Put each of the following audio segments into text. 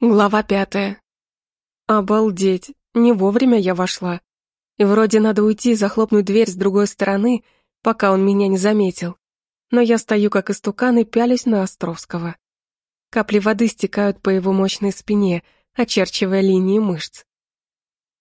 Глава пятая. Обалдеть, не вовремя я вошла. И вроде надо уйти захлопнуть дверь с другой стороны, пока он меня не заметил. Но я стою как истукан и пялюсь на Островского. Капли воды стекают по его мощной спине, очерчивая линии мышц.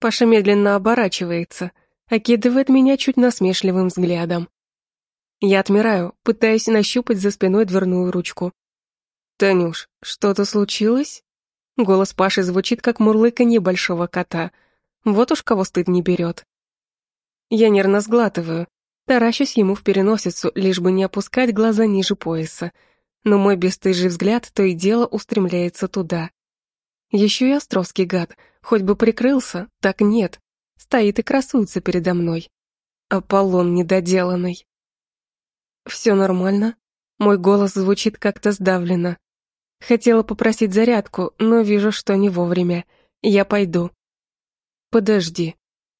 Паша медленно оборачивается, окидывает меня чуть насмешливым взглядом. Я отмираю, пытаясь нащупать за спиной дверную ручку. «Танюш, что-то случилось?» Голос Паши звучит, как мурлыканье большого кота. Вот уж кого стыд не берет. Я нервно сглатываю, таращусь ему в переносицу, лишь бы не опускать глаза ниже пояса. Но мой бесстыжий взгляд то и дело устремляется туда. Еще и Островский гад, хоть бы прикрылся, так нет. Стоит и красуется передо мной. Аполлон недоделанный. Все нормально? Мой голос звучит как-то сдавленно. Хотела попросить зарядку, но вижу, что не вовремя. Я пойду. Подожди,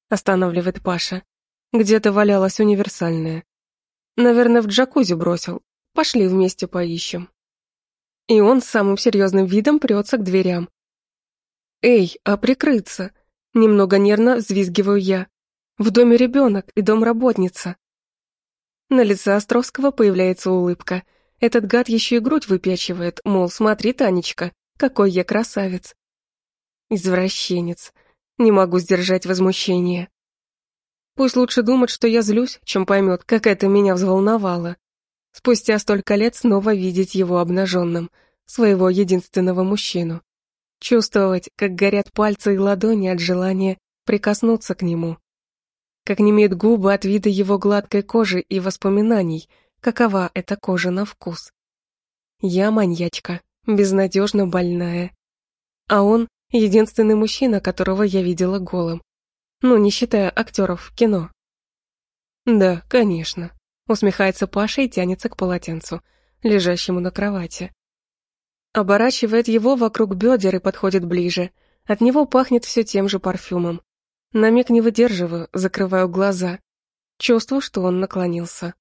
останавливает Паша. Где-то валялась универсальная. Наверное, в джакузи бросил. Пошли вместе поищем. И он с самым серьезным видом прется к дверям. Эй, а прикрыться? Немного нервно взвизгиваю я. В доме ребенок и домработница. На лице Островского появляется улыбка – этот гад еще и грудь выпячивает, мол, смотри, Танечка, какой я красавец. Извращенец. Не могу сдержать возмущение. Пусть лучше думает, что я злюсь, чем поймет, как это меня взволновало. Спустя столько лет снова видеть его обнаженным, своего единственного мужчину. Чувствовать, как горят пальцы и ладони от желания прикоснуться к нему. Как немеют губы от вида его гладкой кожи и воспоминаний — какова эта кожа на вкус. Я маньячка, безнадежно больная. А он — единственный мужчина, которого я видела голым. Ну, не считая актеров в кино. Да, конечно. Усмехается Паша и тянется к полотенцу, лежащему на кровати. Оборачивает его вокруг бедер и подходит ближе. От него пахнет все тем же парфюмом. На миг не выдерживаю, закрываю глаза. Чувствую, что он наклонился.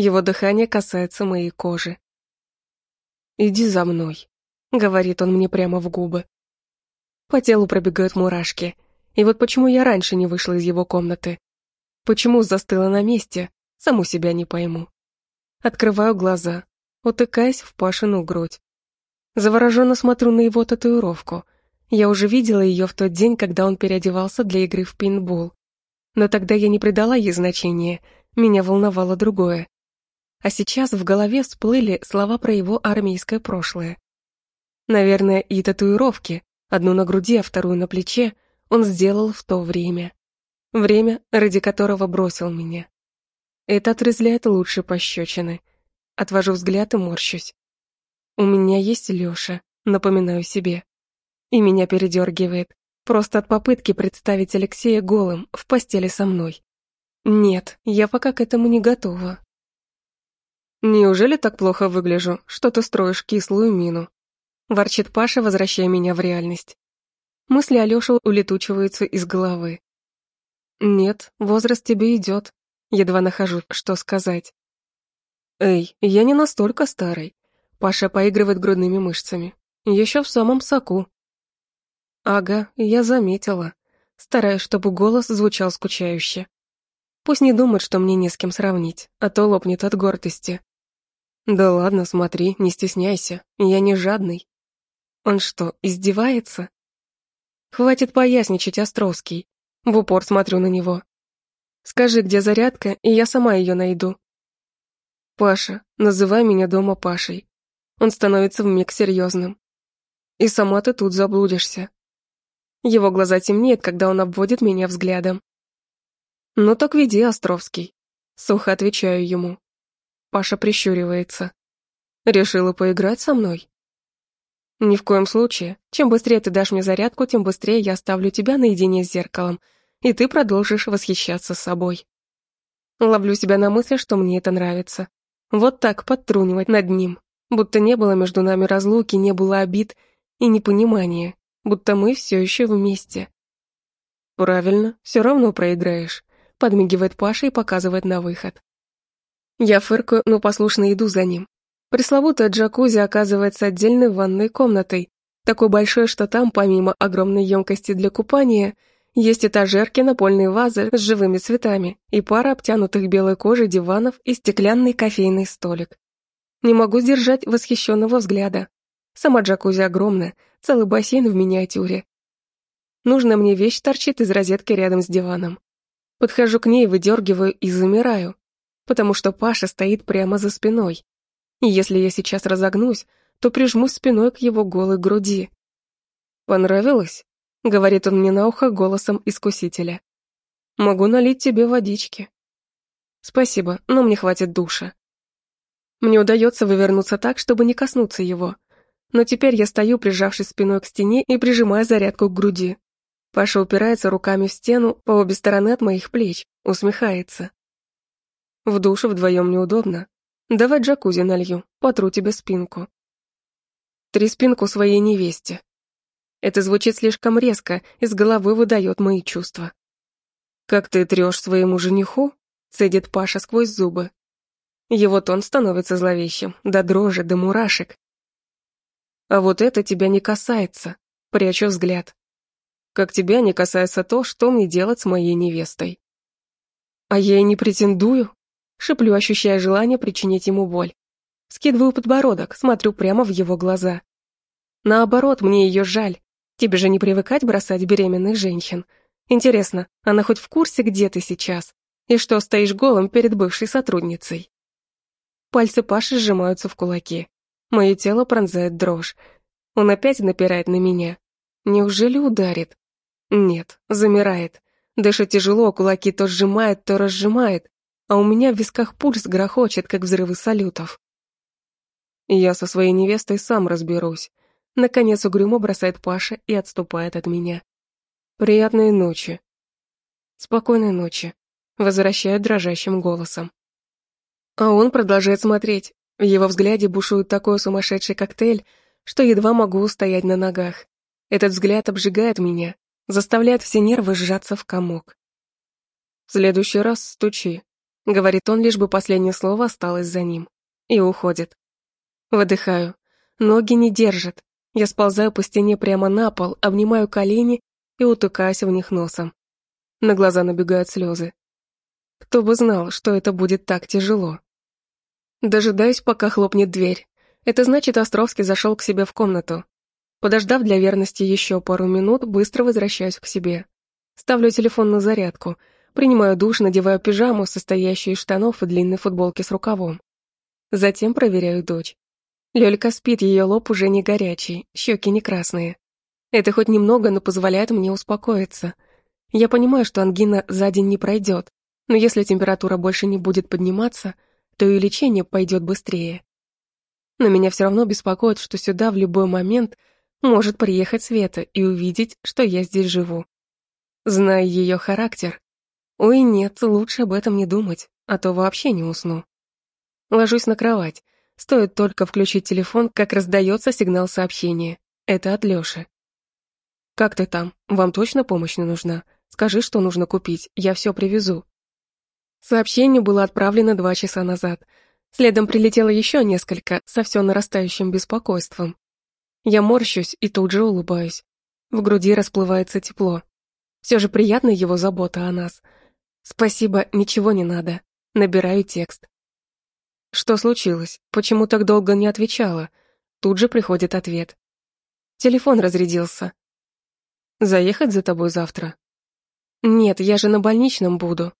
Его дыхание касается моей кожи. «Иди за мной», — говорит он мне прямо в губы. По телу пробегают мурашки. И вот почему я раньше не вышла из его комнаты? Почему застыла на месте? Саму себя не пойму. Открываю глаза, утыкаясь в Пашину грудь. Завороженно смотрю на его татуировку. Я уже видела ее в тот день, когда он переодевался для игры в пейнтбол. Но тогда я не придала ей значения, меня волновало другое а сейчас в голове всплыли слова про его армейское прошлое. Наверное, и татуировки, одну на груди, а вторую на плече, он сделал в то время. Время, ради которого бросил меня. Это отрезляет лучше пощечины. Отвожу взгляд и морщусь. У меня есть Лёша, напоминаю себе. И меня передергивает, просто от попытки представить Алексея голым в постели со мной. Нет, я пока к этому не готова. «Неужели так плохо выгляжу, что ты строишь кислую мину?» Ворчит Паша, возвращая меня в реальность. Мысли Алёши улетучиваются из головы. «Нет, возраст тебе идет. Едва нахожу, что сказать. «Эй, я не настолько старый». Паша поигрывает грудными мышцами. Еще в самом соку. «Ага, я заметила. Стараюсь, чтобы голос звучал скучающе. Пусть не думает, что мне не с кем сравнить, а то лопнет от гордости. Да ладно, смотри, не стесняйся, я не жадный. Он что, издевается? Хватит поясничать, Островский. В упор смотрю на него. Скажи, где зарядка, и я сама ее найду. Паша, называй меня дома Пашей. Он становится вмиг серьезным. И сама ты тут заблудишься. Его глаза темнеют, когда он обводит меня взглядом. «Ну так веди, Островский», — сухо отвечаю ему. Паша прищуривается. «Решила поиграть со мной?» «Ни в коем случае. Чем быстрее ты дашь мне зарядку, тем быстрее я оставлю тебя наедине с зеркалом, и ты продолжишь восхищаться собой». Ловлю себя на мысли, что мне это нравится. Вот так подтрунивать над ним, будто не было между нами разлуки, не было обид и непонимания, будто мы все еще вместе. «Правильно, все равно проиграешь», — подмигивает Паша и показывает на выход. Я фыркаю, но послушно иду за ним. Пресловутая джакузи оказывается отдельной ванной комнатой, Такой большой, что там, помимо огромной емкости для купания, есть этажерки, напольные вазы с живыми цветами и пара обтянутых белой кожей диванов и стеклянный кофейный столик. Не могу сдержать восхищенного взгляда. Сама джакузи огромная, целый бассейн в миниатюре. Нужная мне вещь торчит из розетки рядом с диваном. Подхожу к ней, выдергиваю и замираю, потому что Паша стоит прямо за спиной. И если я сейчас разогнусь, то прижмусь спиной к его голой груди. «Понравилось?» — говорит он мне на ухо голосом искусителя. «Могу налить тебе водички». «Спасибо, но мне хватит душа». Мне удается вывернуться так, чтобы не коснуться его. Но теперь я стою, прижавшись спиной к стене и прижимая зарядку к груди. Паша упирается руками в стену по обе стороны от моих плеч, усмехается. В душе вдвоем неудобно. Давай джакузи налью, потру тебе спинку. Три спинку своей невесте. Это звучит слишком резко, из головы выдает мои чувства. «Как ты трешь своему жениху?» — цедит Паша сквозь зубы. Его тон становится зловещим, до дрожи, до мурашек. «А вот это тебя не касается», — прячу взгляд. «Как тебя не касается то, что мне делать с моей невестой». «А я и не претендую», — шеплю, ощущая желание причинить ему боль. Скидываю подбородок, смотрю прямо в его глаза. Наоборот, мне ее жаль. Тебе же не привыкать бросать беременных женщин. Интересно, она хоть в курсе, где ты сейчас? И что стоишь голым перед бывшей сотрудницей? Пальцы Паши сжимаются в кулаки. Мое тело пронзает дрожь. Он опять напирает на меня. Неужели ударит? Нет, замирает. Дышит тяжело, кулаки то сжимает, то разжимает, а у меня в висках пульс грохочет, как взрывы салютов. Я со своей невестой сам разберусь. Наконец угрюмо бросает Паша и отступает от меня. Приятной ночи. Спокойной ночи. Возвращает дрожащим голосом. А он продолжает смотреть. В его взгляде бушует такой сумасшедший коктейль, что едва могу устоять на ногах. Этот взгляд обжигает меня, заставляет все нервы сжаться в комок. «В следующий раз стучи», — говорит он, лишь бы последнее слово осталось за ним. И уходит. Выдыхаю. Ноги не держат. Я сползаю по стене прямо на пол, обнимаю колени и утыкаюсь в них носом. На глаза набегают слезы. Кто бы знал, что это будет так тяжело. Дожидаюсь, пока хлопнет дверь. Это значит, Островский зашел к себе в комнату. Подождав для верности еще пару минут, быстро возвращаюсь к себе. Ставлю телефон на зарядку, принимаю душ, надеваю пижаму, состоящую из штанов и длинной футболки с рукавом. Затем проверяю дочь. Лёлька спит, ее лоб уже не горячий, щеки не красные. Это хоть немного, но позволяет мне успокоиться. Я понимаю, что ангина за день не пройдет, но если температура больше не будет подниматься, то и лечение пойдет быстрее. Но меня все равно беспокоит, что сюда в любой момент может приехать Света и увидеть, что я здесь живу. Зная ее характер. Ой, нет, лучше об этом не думать, а то вообще не усну. Ложусь на кровать, Стоит только включить телефон, как раздается сигнал сообщения. Это от Лёши. «Как ты там? Вам точно помощь не нужна? Скажи, что нужно купить, я все привезу». Сообщение было отправлено два часа назад. Следом прилетело еще несколько, со все нарастающим беспокойством. Я морщусь и тут же улыбаюсь. В груди расплывается тепло. Все же приятна его забота о нас. Спасибо, ничего не надо. Набираю текст. Что случилось? Почему так долго не отвечала? Тут же приходит ответ. Телефон разрядился. Заехать за тобой завтра? Нет, я же на больничном буду.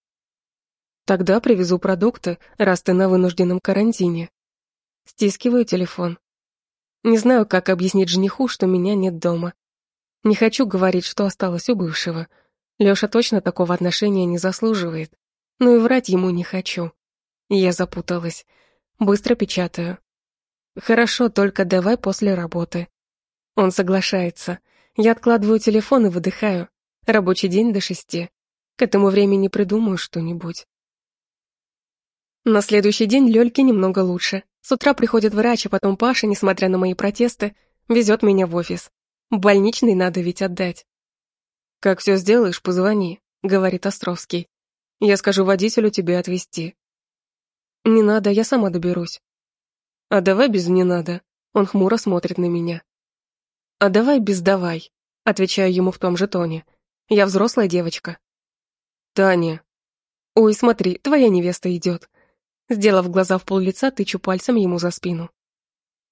Тогда привезу продукты, раз ты на вынужденном карантине. Стискиваю телефон. Не знаю, как объяснить жениху, что меня нет дома. Не хочу говорить, что осталось у бывшего. Лёша точно такого отношения не заслуживает. Но и врать ему не хочу. Я запуталась. Быстро печатаю. Хорошо, только давай после работы. Он соглашается. Я откладываю телефон и выдыхаю. Рабочий день до шести. К этому времени придумаю что-нибудь. На следующий день Лёльке немного лучше. С утра приходит врач, а потом Паша, несмотря на мои протесты, везет меня в офис. Больничный надо ведь отдать. «Как все сделаешь, позвони», — говорит Островский. «Я скажу водителю тебе отвезти. «Не надо, я сама доберусь». «А давай без «не надо». Он хмуро смотрит на меня. А давай без давай, отвечаю ему в том же тоне. Я взрослая девочка. Таня. Ой, смотри, твоя невеста идет. Сделав глаза в пол лица, тычу пальцем ему за спину.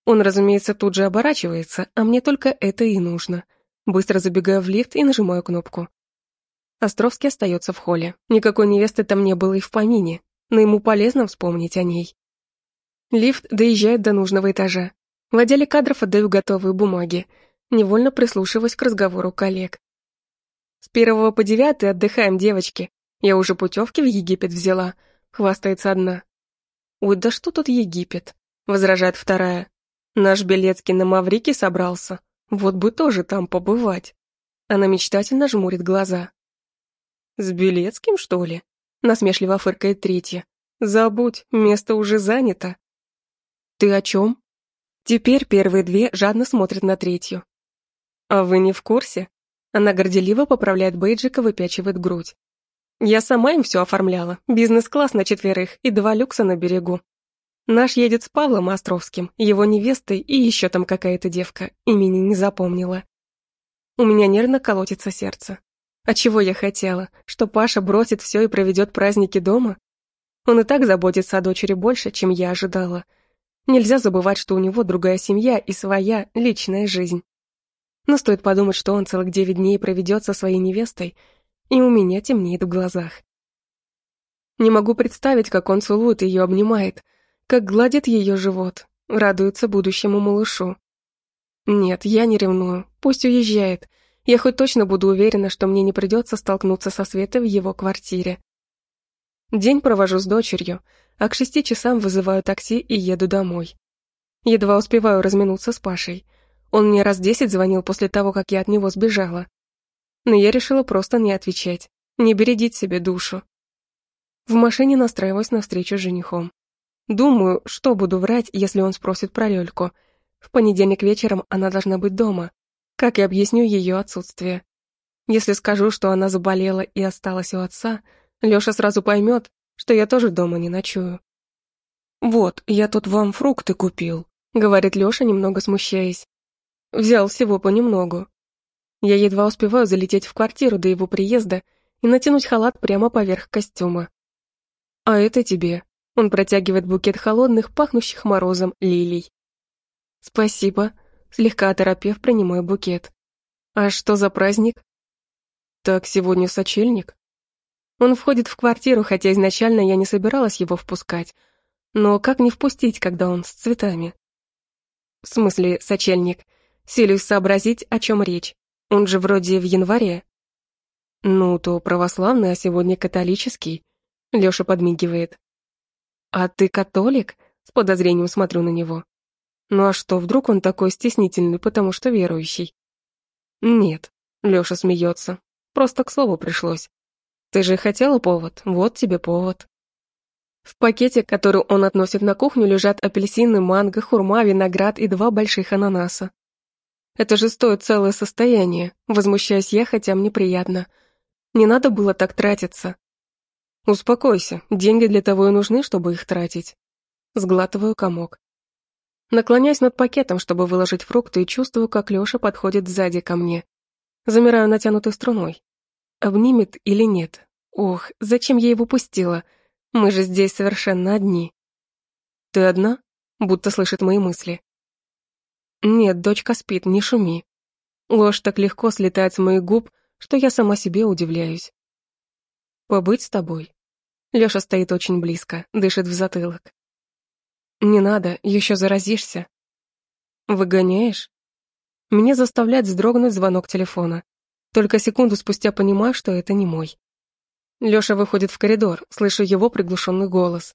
Он, разумеется, тут же оборачивается, а мне только это и нужно. Быстро забегаю в лифт и нажимаю кнопку. Островский остается в холле. Никакой невесты там не было и в помине, но ему полезно вспомнить о ней. Лифт доезжает до нужного этажа. В отделе кадров отдаю готовые бумаги, невольно прислушиваясь к разговору коллег. С первого по девятый отдыхаем, девочки. Я уже путевки в Египет взяла, хвастается одна. Ой, да что тут Египет? Возражает вторая. Наш Белецкий на Маврике собрался. Вот бы тоже там побывать. Она мечтательно жмурит глаза. С Белецким, что ли? Насмешливо фыркает третья. Забудь, место уже занято. Ты о чем? Теперь первые две жадно смотрят на третью. А вы не в курсе? Она горделиво поправляет бейджик и выпячивает грудь. Я сама им все оформляла. Бизнес-класс на четверых и два люкса на берегу. Наш едет с Павлом Островским, его невестой и еще там какая-то девка, имени не запомнила. У меня нервно колотится сердце. А чего я хотела? Что Паша бросит все и проведет праздники дома? Он и так заботится о дочери больше, чем я ожидала. Нельзя забывать, что у него другая семья и своя личная жизнь. Но стоит подумать, что он целых девять дней проведет со своей невестой, и у меня темнеет в глазах. Не могу представить, как он целует ее, обнимает — как гладит ее живот, радуется будущему малышу. Нет, я не ревную, пусть уезжает. Я хоть точно буду уверена, что мне не придется столкнуться со Светой в его квартире. День провожу с дочерью, а к шести часам вызываю такси и еду домой. Едва успеваю разминуться с Пашей. Он мне раз десять звонил после того, как я от него сбежала. Но я решила просто не отвечать, не бередить себе душу. В машине настраиваюсь на встречу с женихом. Думаю, что буду врать, если он спросит про Лёльку. В понедельник вечером она должна быть дома. Как я объясню ее отсутствие? Если скажу, что она заболела и осталась у отца, Лёша сразу поймет, что я тоже дома не ночую. «Вот, я тут вам фрукты купил», — говорит Лёша, немного смущаясь. Взял всего понемногу. Я едва успеваю залететь в квартиру до его приезда и натянуть халат прямо поверх костюма. «А это тебе», он протягивает букет холодных, пахнущих морозом лилий. «Спасибо», — слегка оторопев, принимаю букет. «А что за праздник?» «Так сегодня сочельник». Он входит в квартиру, хотя изначально я не собиралась его впускать. Но как не впустить, когда он с цветами? В смысле, сочельник? Селюсь сообразить, о чем речь. Он же вроде в январе. Ну, то православный, а сегодня католический. Лёша подмигивает. «А ты католик?» С подозрением смотрю на него. «Ну а что, вдруг он такой стеснительный, потому что верующий?» «Нет», — Лёша смеется. «Просто к слову пришлось. Ты же хотела повод, вот тебе повод». В пакете, который он относит на кухню, лежат апельсины, манго, хурма, виноград и два больших ананаса. Это же стоит целое состояние, возмущаюсь я, хотя мне приятно. Не надо было так тратиться. Успокойся, деньги для того и нужны, чтобы их тратить. Сглатываю комок. Наклоняюсь над пакетом, чтобы выложить фрукты, и чувствую, как Лёша подходит сзади ко мне. Замираю натянутой струной. Обнимет или нет? Ох, зачем я его пустила? Мы же здесь совершенно одни. Ты одна? Будто слышит мои мысли. Нет, дочка спит, не шуми. Ложь так легко слетает с моих губ, что я сама себе удивляюсь. Побыть с тобой? Лёша стоит очень близко, дышит в затылок. «Не надо, еще заразишься». «Выгоняешь?» Меня заставляет вздрогнуть звонок телефона. Только секунду спустя понимаю, что это не мой. Лёша выходит в коридор, слышу его приглушенный голос.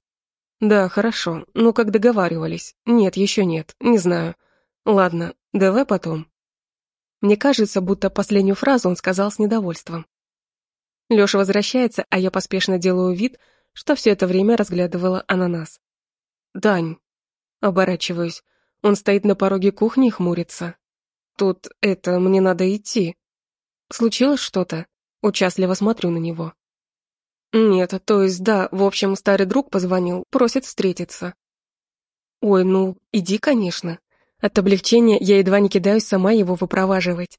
«Да, хорошо, ну как договаривались. Нет, еще нет, не знаю. Ладно, давай потом». Мне кажется, будто последнюю фразу он сказал с недовольством. Лёша возвращается, а я поспешно делаю вид, что все это время разглядывала ананас. «Дань!» Оборачиваюсь. Он стоит на пороге кухни и хмурится. «Тут, это, мне надо идти». «Случилось что-то?» Участливо смотрю на него. «Нет, то есть, да, в общем, старый друг позвонил, просит встретиться». «Ой, ну, иди, конечно». От облегчения я едва не кидаюсь сама его выпроваживать.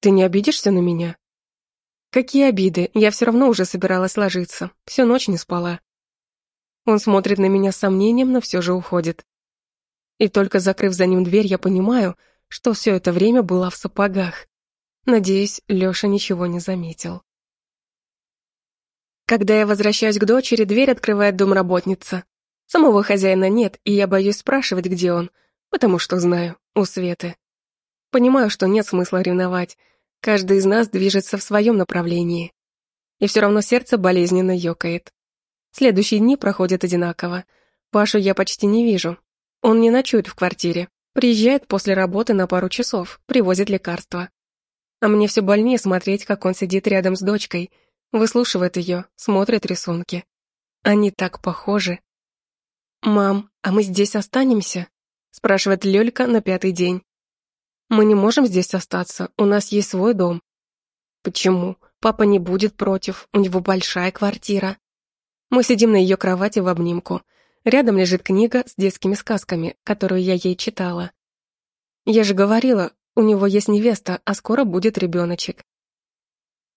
«Ты не обидишься на меня?» «Какие обиды? Я все равно уже собиралась ложиться. Всю ночь не спала». Он смотрит на меня с сомнением, но все же уходит. И только закрыв за ним дверь, я понимаю, что все это время была в сапогах. Надеюсь, Лёша ничего не заметил. Когда я возвращаюсь к дочери, дверь открывает домработница. Самого хозяина нет, и я боюсь спрашивать, где он, потому что знаю, у Светы. Понимаю, что нет смысла ревновать. Каждый из нас движется в своем направлении. И все равно сердце болезненно ёкает. Следующие дни проходят одинаково. Пашу я почти не вижу. Он не ночует в квартире. Приезжает после работы на пару часов, привозит лекарства. А мне все больнее смотреть, как он сидит рядом с дочкой, выслушивает ее, смотрит рисунки. Они так похожи. «Мам, а мы здесь останемся?» спрашивает Лёлька на пятый день. «Мы не можем здесь остаться, у нас есть свой дом». «Почему? Папа не будет против, у него большая квартира». Мы сидим на ее кровати в обнимку. Рядом лежит книга с детскими сказками, которую я ей читала. Я же говорила, у него есть невеста, а скоро будет ребеночек.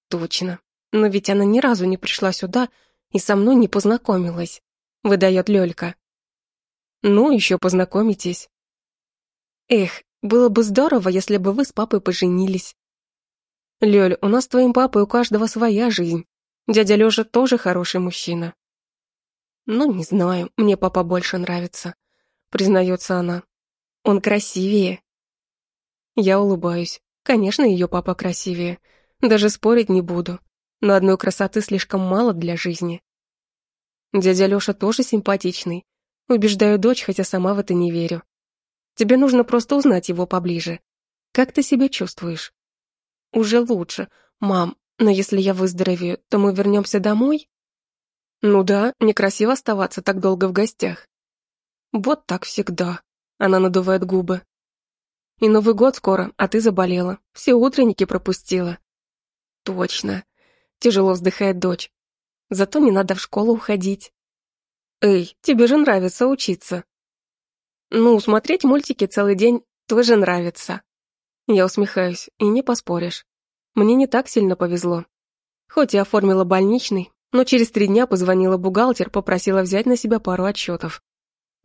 Точно. Но ведь она ни разу не пришла сюда и со мной не познакомилась, выдает Лёлька. Ну, еще познакомитесь. Эх, было бы здорово, если бы вы с папой поженились. Лёль, у нас с твоим папой у каждого своя жизнь. Дядя Лёша тоже хороший мужчина. Ну, не знаю, мне папа больше нравится, признается она. Он красивее. Я улыбаюсь. Конечно, ее папа красивее. Даже спорить не буду. Но одной красоты слишком мало для жизни. Дядя Лёша тоже симпатичный, Убеждаю дочь, хотя сама в это не верю. Тебе нужно просто узнать его поближе. Как ты себя чувствуешь? Уже лучше. Мам, но если я выздоровею, то мы вернемся домой? Ну да, некрасиво оставаться так долго в гостях. Вот так всегда. Она надувает губы. И Новый год скоро, а ты заболела. Все утренники пропустила. Точно. Тяжело вздыхает дочь. Зато не надо в школу уходить. «Эй, тебе же нравится учиться». «Ну, смотреть мультики целый день тоже нравится». Я усмехаюсь, и не поспоришь. Мне не так сильно повезло. Хоть и оформила больничный, но через три дня позвонила бухгалтер, попросила взять на себя пару отчетов.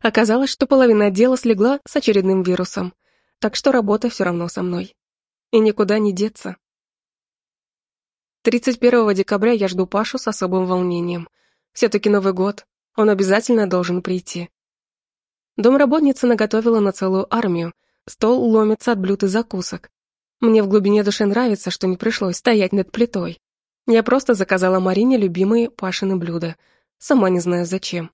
Оказалось, что половина отдела слегла с очередным вирусом, так что работа все равно со мной. И никуда не деться. 31 декабря я жду Пашу с особым волнением. Все-таки Новый год, он обязательно должен прийти. Домработница наготовила на целую армию. Стол ломится от блюд и закусок. Мне в глубине души нравится, что не пришлось стоять над плитой. Я просто заказала Марине любимые Пашины блюда. Сама не знаю зачем.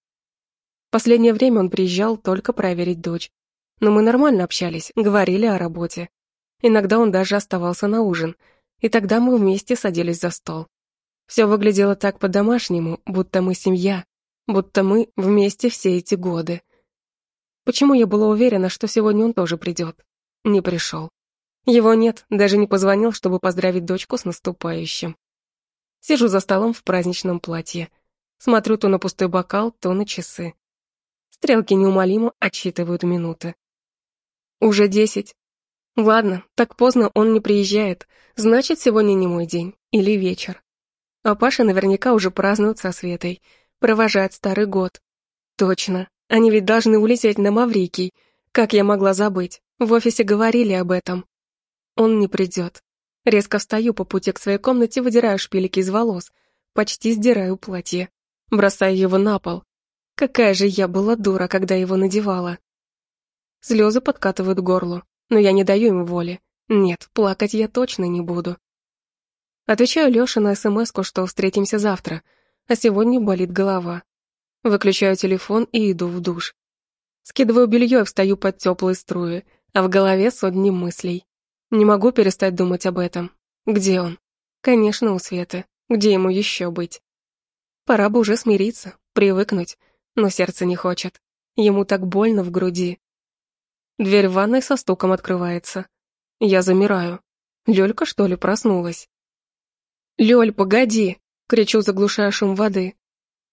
Последнее время он приезжал только проверить дочь. Но мы нормально общались, говорили о работе. Иногда он даже оставался на ужин, и тогда мы вместе садились за стол. Все выглядело так по-домашнему, будто мы семья, будто мы вместе все эти годы. Почему я была уверена, что сегодня он тоже придет? Не пришел. Его нет, даже не позвонил, чтобы поздравить дочку с наступающим. Сижу за столом в праздничном платье. Смотрю то на пустой бокал, то на часы. Стрелки неумолимо отсчитывают минуты. Уже десять. Ладно, так поздно он не приезжает, значит, сегодня не мой день или вечер. А Паша наверняка уже празднует со Светой, провожать старый год. Точно, они ведь должны улететь на Маврикий. Как я могла забыть? В офисе говорили об этом. Он не придет. Резко встаю по пути к своей комнате, выдираю шпилики из волос, почти сдираю платье, бросаю его на пол. Какая же я была дура, когда его надевала. Слезы подкатывают горло, но я не даю им воли. Нет, плакать я точно не буду. Отвечаю Лёше на смс что встретимся завтра — а сегодня болит голова. Выключаю телефон и иду в душ. Скидываю белье и встаю под теплые струи, а в голове сотни мыслей. Не могу перестать думать об этом. Где он? Конечно, у Светы. Где ему еще быть? Пора бы уже смириться, привыкнуть, но сердце не хочет. Ему так больно в груди. Дверь в ванной со стуком открывается. Я замираю. Лёлька, что ли, проснулась? «Лёль, погоди!» кричу, заглушая шум воды.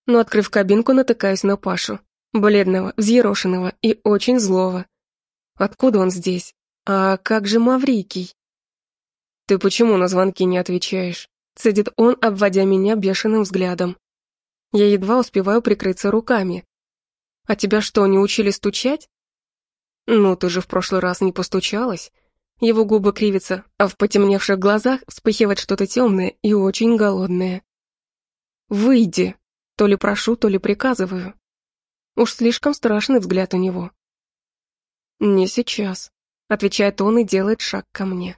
Но, открыв кабинку, натыкаюсь на Пашу, бледного, взъерошенного и очень злого. Откуда он здесь? А как же Маврикий? Ты почему на звонки не отвечаешь? Цедит он, обводя меня бешеным взглядом. Я едва успеваю прикрыться руками. А тебя что, не учили стучать? Ну, ты же в прошлый раз не постучалась. Его губы кривятся, а в потемневших глазах вспыхивает что-то темное и очень голодное. «Выйди!» То ли прошу, то ли приказываю. Уж слишком страшный взгляд у него. «Не сейчас», — отвечает он и делает шаг ко мне.